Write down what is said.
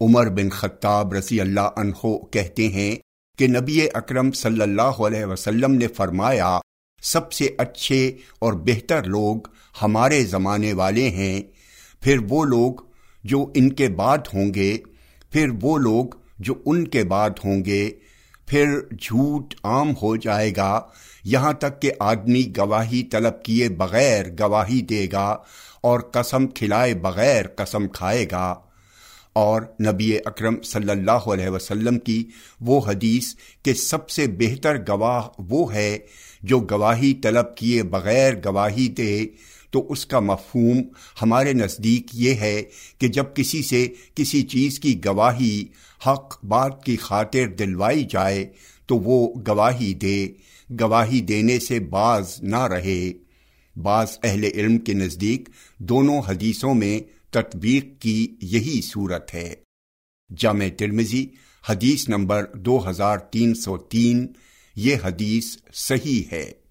عمر بن خطاب رضی اللہ عنہ کہتے ہیں کہ نبی اکرم صلی اللہ علیہ وسلم نے فرمایا، سب سے اچھے اور بہتر لوگ ہمارے زمانے والے ہیں۔ پھر وہ لوگ جو ان کے بعد ہوں گے، پھر وہ لوگ جو ان کے بعد ہوں گے۔ پھر جھوٹ عام ہو جائے گا، یہاں تک کہ آدمی گواہی طلب کیے بغیر گواہی دے گا اور قسم کھلائے بغیر قسم کھائے گا۔ اور نبی اکرم صلی اللہ علیہ وسلم کی وہ حدیث کہ سب سے بہتر گواہ وہ ہے جو گواہی طلب کیے بغیر گواہی دے، تو اس کا مفہوم ہمارے نزدیک یہ ہے کہ جب کسی سے کسی چیز کی گواہی حق بات کی خاطر دلوائی جائے، تو وہ گواہی دے، گواہی دینے سے باز نہ رہے۔ بعض اہل علم کے نزدیک دونوں حدیثوں میں تطبیق کی یہی صورت ہے۔ جامع ترمزی حدیث نمبر دو ہزار تین سو تین، یہ حدیث صحیح ہے۔